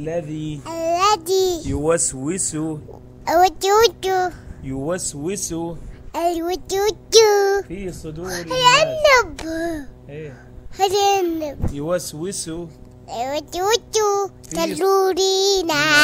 الذي الذي يوسوس الوجود يوسوس الوجود في صدور الناس. العنب إيه. العنب يوسوس الوجود تلوري ناس